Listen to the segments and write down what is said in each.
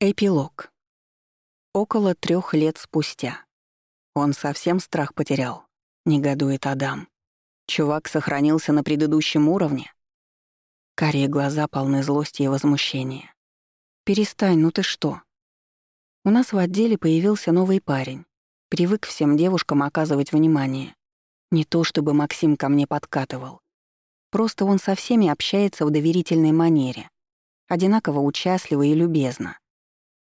Эпилог. Около трех лет спустя. Он совсем страх потерял, негодует Адам. Чувак сохранился на предыдущем уровне. Карие глаза полны злости и возмущения. «Перестань, ну ты что?» У нас в отделе появился новый парень. Привык всем девушкам оказывать внимание. Не то чтобы Максим ко мне подкатывал. Просто он со всеми общается в доверительной манере. Одинаково участливо и любезно.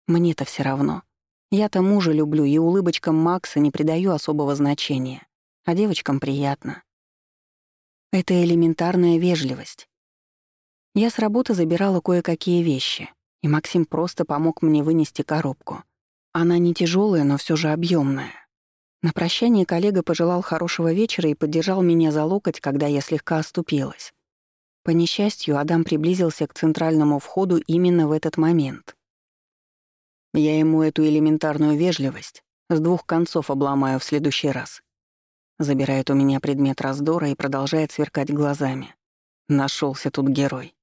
Мне-то все равно. Я-то мужа люблю и улыбочкам Макса не придаю особого значения, а девочкам приятно. Это элементарная вежливость. Я с работы забирала кое-какие вещи, и Максим просто помог мне вынести коробку. Она не тяжелая, но все же объемная. На прощание коллега пожелал хорошего вечера и поддержал меня за локоть, когда я слегка оступилась. По несчастью, Адам приблизился к центральному входу именно в этот момент. Я ему эту элементарную вежливость с двух концов обломаю в следующий раз. Забирает у меня предмет раздора и продолжает сверкать глазами. Нашелся тут герой.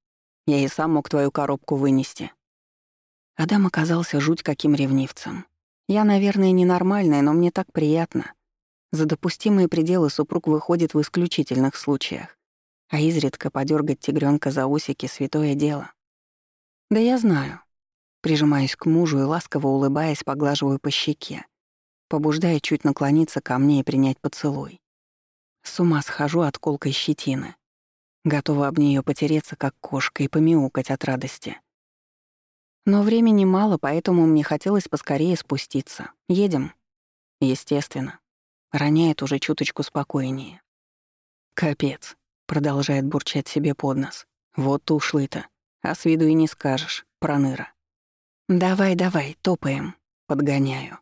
Я и сам мог твою коробку вынести. Адам оказался жуть каким ревнивцем. Я, наверное, ненормальная, но мне так приятно. За допустимые пределы супруг выходит в исключительных случаях. А изредка подергать тигренка за усики — святое дело. Да я знаю, Прижимаюсь к мужу и ласково улыбаясь, поглаживаю по щеке, побуждая чуть наклониться ко мне и принять поцелуй. С ума схожу от колкой щетины. Готова об нее потереться, как кошка, и помяукать от радости. Но времени мало, поэтому мне хотелось поскорее спуститься. Едем? Естественно. Роняет уже чуточку спокойнее. «Капец», — продолжает бурчать себе под нос. «Вот ушлый-то. А с виду и не скажешь, проныра». «Давай, давай, топаем», — подгоняю.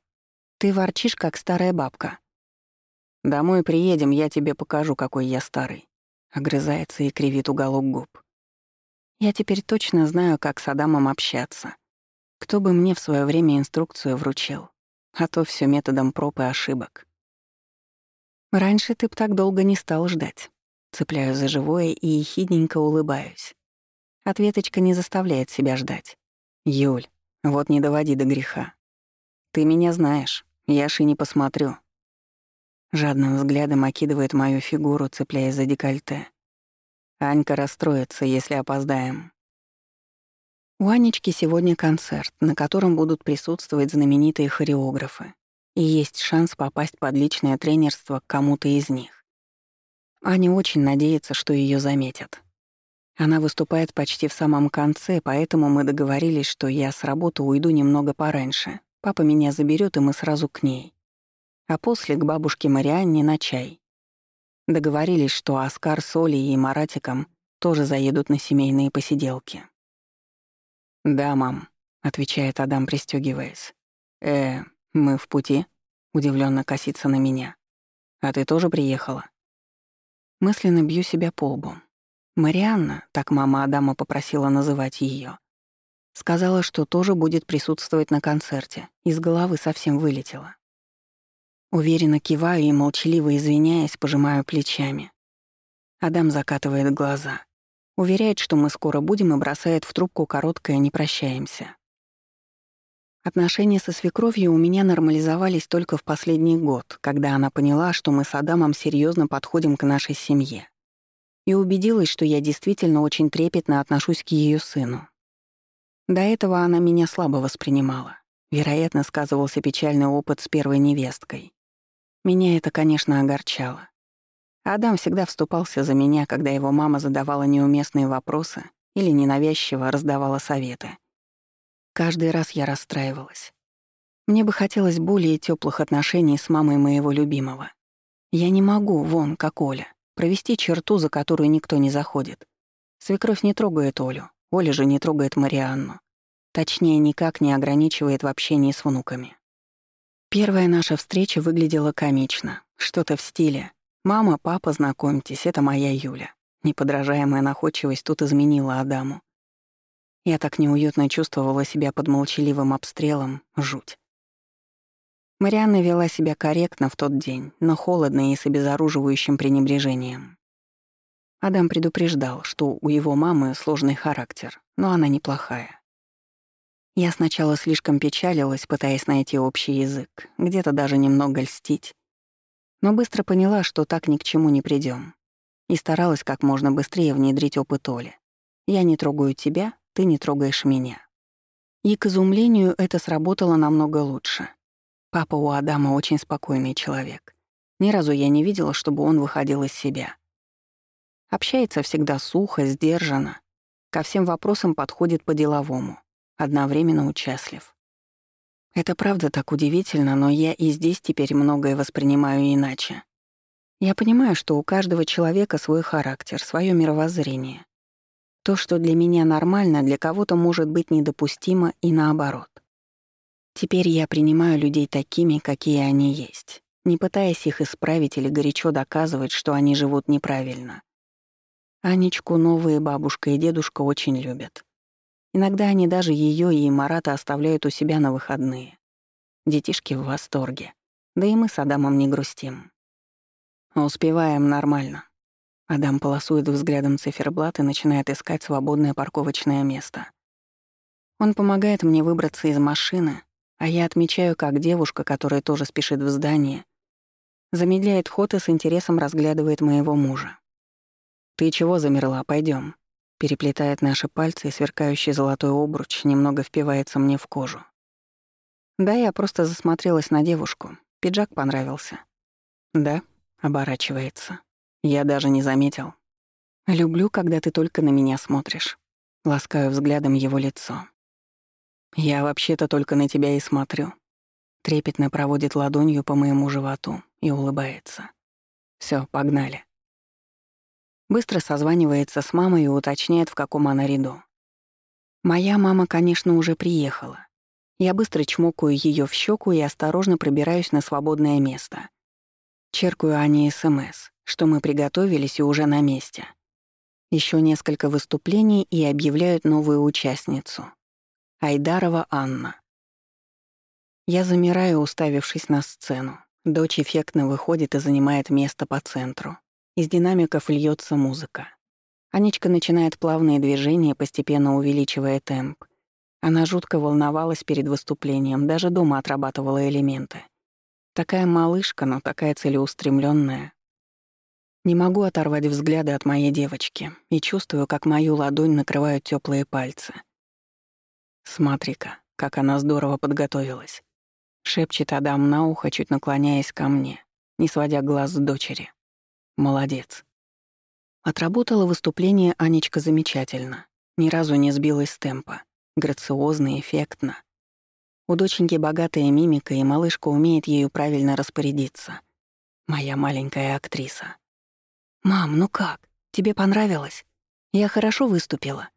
«Ты ворчишь, как старая бабка». «Домой приедем, я тебе покажу, какой я старый», — огрызается и кривит уголок губ. «Я теперь точно знаю, как с Адамом общаться. Кто бы мне в свое время инструкцию вручил, а то все методом проб и ошибок». «Раньше ты б так долго не стал ждать». Цепляю за живое и ехидненько улыбаюсь. Ответочка не заставляет себя ждать. «Юль, вот не доводи до греха. Ты меня знаешь, я ж и не посмотрю. Жадным взглядом окидывает мою фигуру, цепляясь за декольте. Анька расстроится, если опоздаем. У Анечки сегодня концерт, на котором будут присутствовать знаменитые хореографы. И есть шанс попасть под личное тренерство к кому-то из них. Аня очень надеется, что ее заметят. Она выступает почти в самом конце, поэтому мы договорились, что я с работы уйду немного пораньше. Папа меня заберет, и мы сразу к ней. А после к бабушке Марианне на чай. Договорились, что Оскар с Олей и Маратиком тоже заедут на семейные посиделки. «Да, мам», — отвечает Адам, пристегиваясь. «Э, мы в пути?» — удивленно косится на меня. «А ты тоже приехала?» Мысленно бью себя по лбу. Марианна, так мама Адама попросила называть ее, сказала, что тоже будет присутствовать на концерте, из головы совсем вылетела. Уверенно киваю и, молчаливо извиняясь, пожимаю плечами. Адам закатывает глаза. Уверяет, что мы скоро будем, и бросает в трубку короткое «не прощаемся». Отношения со свекровью у меня нормализовались только в последний год, когда она поняла, что мы с Адамом серьезно подходим к нашей семье и убедилась, что я действительно очень трепетно отношусь к ее сыну. До этого она меня слабо воспринимала. Вероятно, сказывался печальный опыт с первой невесткой. Меня это, конечно, огорчало. Адам всегда вступался за меня, когда его мама задавала неуместные вопросы или ненавязчиво раздавала советы. Каждый раз я расстраивалась. Мне бы хотелось более теплых отношений с мамой моего любимого. Я не могу, вон, как Оля провести черту, за которую никто не заходит. Свекровь не трогает Олю, Оля же не трогает Марианну. Точнее, никак не ограничивает в общении с внуками. Первая наша встреча выглядела комично, что-то в стиле «Мама, папа, знакомьтесь, это моя Юля». Неподражаемая находчивость тут изменила Адаму. Я так неуютно чувствовала себя под молчаливым обстрелом, жуть. Марианна вела себя корректно в тот день, но холодно и с обезоруживающим пренебрежением. Адам предупреждал, что у его мамы сложный характер, но она неплохая. Я сначала слишком печалилась, пытаясь найти общий язык, где-то даже немного льстить. Но быстро поняла, что так ни к чему не придем, И старалась как можно быстрее внедрить опыт Оли. Я не трогаю тебя, ты не трогаешь меня. И, к изумлению, это сработало намного лучше. Папа у Адама очень спокойный человек. Ни разу я не видела, чтобы он выходил из себя. Общается всегда сухо, сдержанно. Ко всем вопросам подходит по-деловому, одновременно участлив. Это правда так удивительно, но я и здесь теперь многое воспринимаю иначе. Я понимаю, что у каждого человека свой характер, свое мировоззрение. То, что для меня нормально, для кого-то может быть недопустимо и наоборот. Теперь я принимаю людей такими, какие они есть, не пытаясь их исправить или горячо доказывать, что они живут неправильно. Анечку новые бабушка и дедушка очень любят. Иногда они даже ее и Марата оставляют у себя на выходные. Детишки в восторге. Да и мы с Адамом не грустим. Успеваем нормально. Адам полосует взглядом циферблат и начинает искать свободное парковочное место. Он помогает мне выбраться из машины, а я отмечаю, как девушка, которая тоже спешит в здание, замедляет ход и с интересом разглядывает моего мужа. «Ты чего замерла? Пойдем. Переплетает наши пальцы, и сверкающий золотой обруч немного впивается мне в кожу. Да, я просто засмотрелась на девушку. Пиджак понравился. Да, оборачивается. Я даже не заметил. Люблю, когда ты только на меня смотришь. Ласкаю взглядом его лицо. Я вообще-то только на тебя и смотрю. Трепетно проводит ладонью по моему животу и улыбается. Все, погнали. Быстро созванивается с мамой и уточняет, в каком она ряду. Моя мама, конечно, уже приехала. Я быстро чмокаю ее в щеку и осторожно пробираюсь на свободное место. Черкаю Ане СМС, что мы приготовились и уже на месте. Еще несколько выступлений и объявляют новую участницу. Айдарова Анна. Я замираю, уставившись на сцену. Дочь эффектно выходит и занимает место по центру. Из динамиков льется музыка. Анечка начинает плавные движения, постепенно увеличивая темп. Она жутко волновалась перед выступлением, даже дома отрабатывала элементы. Такая малышка, но такая целеустремленная. Не могу оторвать взгляды от моей девочки и чувствую, как мою ладонь накрывают теплые пальцы. Смотри-ка, как она здорово подготовилась. Шепчет Адам на ухо, чуть наклоняясь ко мне, не сводя глаз с дочери. Молодец. Отработала выступление Анечка замечательно. Ни разу не сбилась с темпа. Грациозно, эффектно. У доченьки богатая мимика, и малышка умеет ею правильно распорядиться. Моя маленькая актриса. «Мам, ну как? Тебе понравилось? Я хорошо выступила?»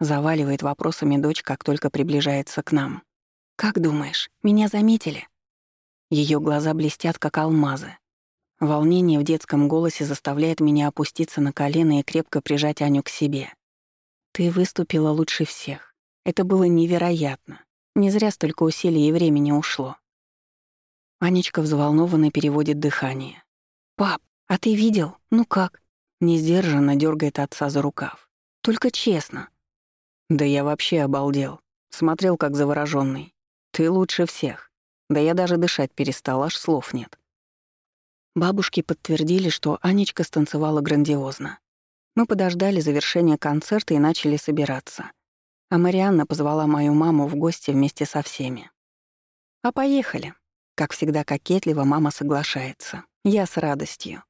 Заваливает вопросами дочь, как только приближается к нам. «Как думаешь, меня заметили?» Ее глаза блестят, как алмазы. Волнение в детском голосе заставляет меня опуститься на колено и крепко прижать Аню к себе. «Ты выступила лучше всех. Это было невероятно. Не зря столько усилий и времени ушло». Анечка взволнованно переводит дыхание. «Пап, а ты видел? Ну как?» Несдержанно дергает отца за рукав. «Только честно». «Да я вообще обалдел. Смотрел, как заворожённый. Ты лучше всех. Да я даже дышать перестал, аж слов нет». Бабушки подтвердили, что Анечка станцевала грандиозно. Мы подождали завершения концерта и начали собираться. А Марианна позвала мою маму в гости вместе со всеми. «А поехали». Как всегда кокетливо мама соглашается. Я с радостью.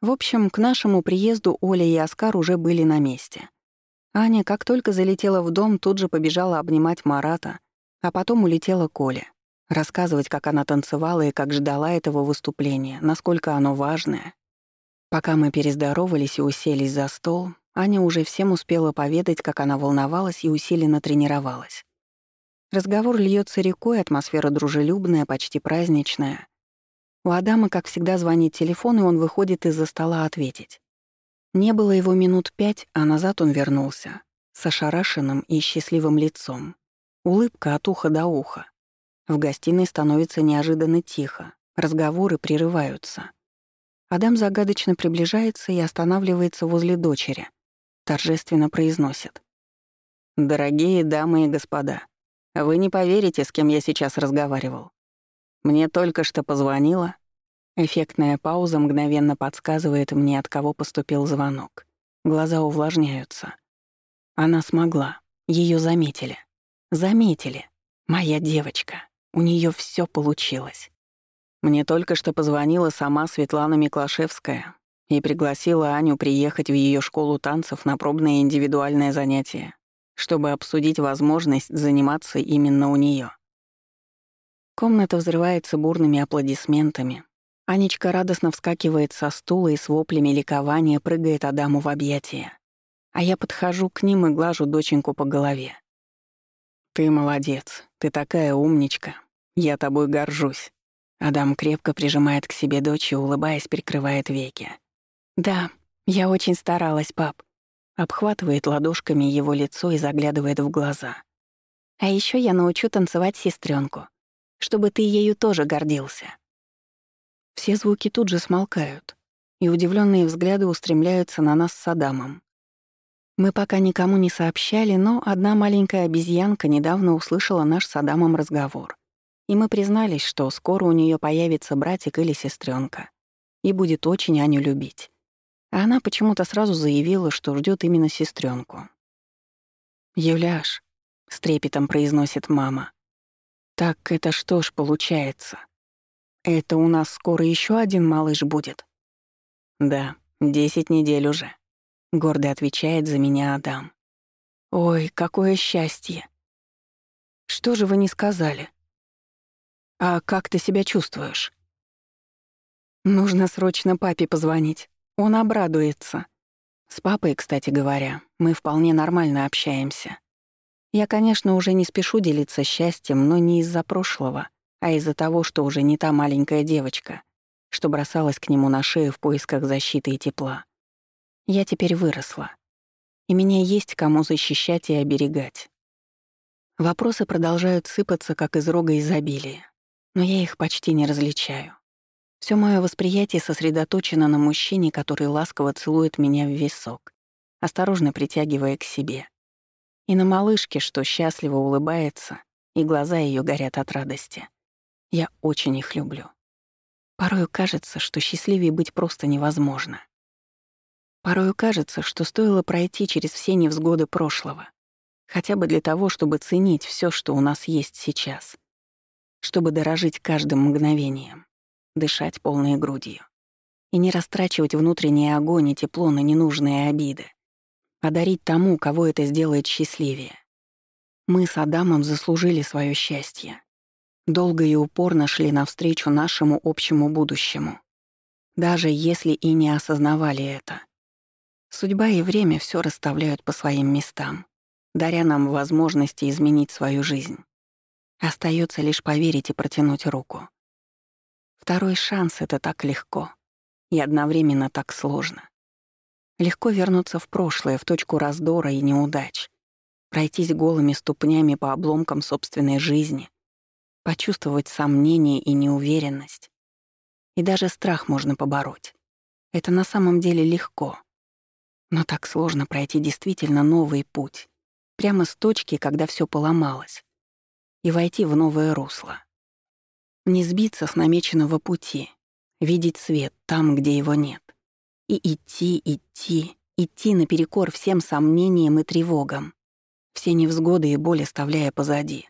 В общем, к нашему приезду Оля и Оскар уже были на месте. Аня, как только залетела в дом, тут же побежала обнимать Марата, а потом улетела Коля рассказывать, как она танцевала и как ждала этого выступления, насколько оно важное. Пока мы перездоровались и уселись за стол, Аня уже всем успела поведать, как она волновалась и усиленно тренировалась. Разговор льется рекой, атмосфера дружелюбная, почти праздничная. У Адама, как всегда, звонит телефон, и он выходит из-за стола ответить. Не было его минут пять, а назад он вернулся, с ошарашенным и счастливым лицом. Улыбка от уха до уха. В гостиной становится неожиданно тихо, разговоры прерываются. Адам загадочно приближается и останавливается возле дочери. Торжественно произносит. Дорогие дамы и господа, вы не поверите, с кем я сейчас разговаривал. Мне только что позвонила. Эффектная пауза мгновенно подсказывает мне, от кого поступил звонок. Глаза увлажняются. Она смогла. Ее заметили. Заметили. Моя девочка. У нее все получилось. Мне только что позвонила сама Светлана Миклашевская и пригласила Аню приехать в ее школу танцев на пробное индивидуальное занятие чтобы обсудить возможность заниматься именно у нее. Комната взрывается бурными аплодисментами. Анечка радостно вскакивает со стула и с воплями ликования прыгает Адаму в объятия. А я подхожу к ним и глажу доченьку по голове. «Ты молодец, ты такая умничка. Я тобой горжусь». Адам крепко прижимает к себе дочь и, улыбаясь, прикрывает веки. «Да, я очень старалась, пап обхватывает ладошками его лицо и заглядывает в глаза. «А еще я научу танцевать сестренку, чтобы ты ею тоже гордился». Все звуки тут же смолкают, и удивленные взгляды устремляются на нас с Адамом. Мы пока никому не сообщали, но одна маленькая обезьянка недавно услышала наш с Адамом разговор. И мы признались, что скоро у нее появится братик или сестренка и будет очень Аню любить. А она почему-то сразу заявила, что ждет именно сестренку. «Юляш», — с трепетом произносит мама, — «так это что ж получается? Это у нас скоро еще один малыш будет?» «Да, десять недель уже», — гордо отвечает за меня Адам. «Ой, какое счастье! Что же вы не сказали? А как ты себя чувствуешь?» «Нужно срочно папе позвонить. Он обрадуется. С папой, кстати говоря, мы вполне нормально общаемся. Я, конечно, уже не спешу делиться счастьем, но не из-за прошлого, а из-за того, что уже не та маленькая девочка, что бросалась к нему на шею в поисках защиты и тепла. Я теперь выросла. И меня есть кому защищать и оберегать. Вопросы продолжают сыпаться, как из рога изобилия, но я их почти не различаю. Все мое восприятие сосредоточено на мужчине, который ласково целует меня в висок, осторожно притягивая к себе. И на малышке, что счастливо улыбается, и глаза ее горят от радости. Я очень их люблю. Порою кажется, что счастливее быть просто невозможно. Порою кажется, что стоило пройти через все невзгоды прошлого, хотя бы для того, чтобы ценить все, что у нас есть сейчас, чтобы дорожить каждым мгновением дышать полной грудью и не растрачивать внутренний огонь и тепло на ненужные обиды, а дарить тому, кого это сделает счастливее. Мы с Адамом заслужили свое счастье. Долго и упорно шли навстречу нашему общему будущему. Даже если и не осознавали это. Судьба и время все расставляют по своим местам, даря нам возможности изменить свою жизнь. Остается лишь поверить и протянуть руку. Второй шанс — это так легко. И одновременно так сложно. Легко вернуться в прошлое, в точку раздора и неудач. Пройтись голыми ступнями по обломкам собственной жизни. Почувствовать сомнение и неуверенность. И даже страх можно побороть. Это на самом деле легко. Но так сложно пройти действительно новый путь. Прямо с точки, когда все поломалось. И войти в новое русло. Не сбиться с намеченного пути, видеть свет там, где его нет. И идти, идти, идти наперекор всем сомнениям и тревогам, все невзгоды и боли оставляя позади,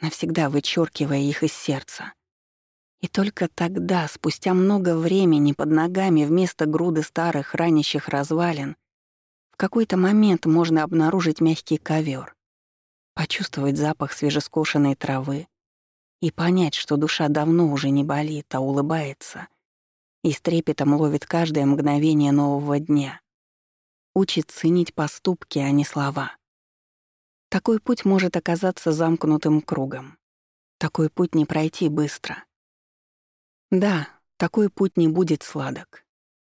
навсегда вычеркивая их из сердца. И только тогда, спустя много времени под ногами вместо груды старых ранящих развалин, в какой-то момент можно обнаружить мягкий ковер, почувствовать запах свежескошенной травы, и понять, что душа давно уже не болит, а улыбается и с трепетом ловит каждое мгновение нового дня. Учит ценить поступки, а не слова. Такой путь может оказаться замкнутым кругом. Такой путь не пройти быстро. Да, такой путь не будет сладок.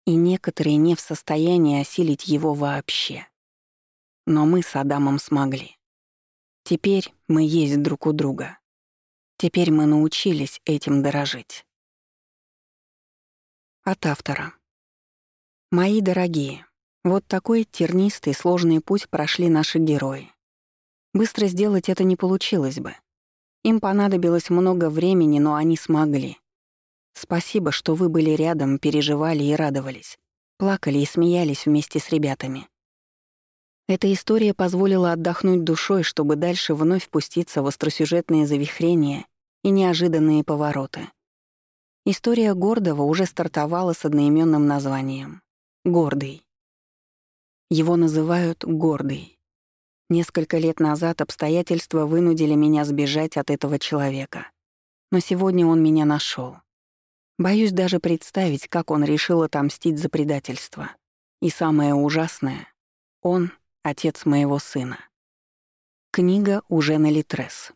И некоторые не в состоянии осилить его вообще. Но мы с Адамом смогли. Теперь мы есть друг у друга. Теперь мы научились этим дорожить. От автора. Мои дорогие, вот такой тернистый сложный путь прошли наши герои. Быстро сделать это не получилось бы. Им понадобилось много времени, но они смогли. Спасибо, что вы были рядом, переживали и радовались. Плакали и смеялись вместе с ребятами. Эта история позволила отдохнуть душой, чтобы дальше вновь пуститься в остросюжетные завихрения и неожиданные повороты. История Гордого уже стартовала с одноименным названием — «Гордый». Его называют «Гордый». Несколько лет назад обстоятельства вынудили меня сбежать от этого человека. Но сегодня он меня нашел. Боюсь даже представить, как он решил отомстить за предательство. И самое ужасное — он — отец моего сына. Книга уже на Литрес.